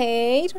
خیر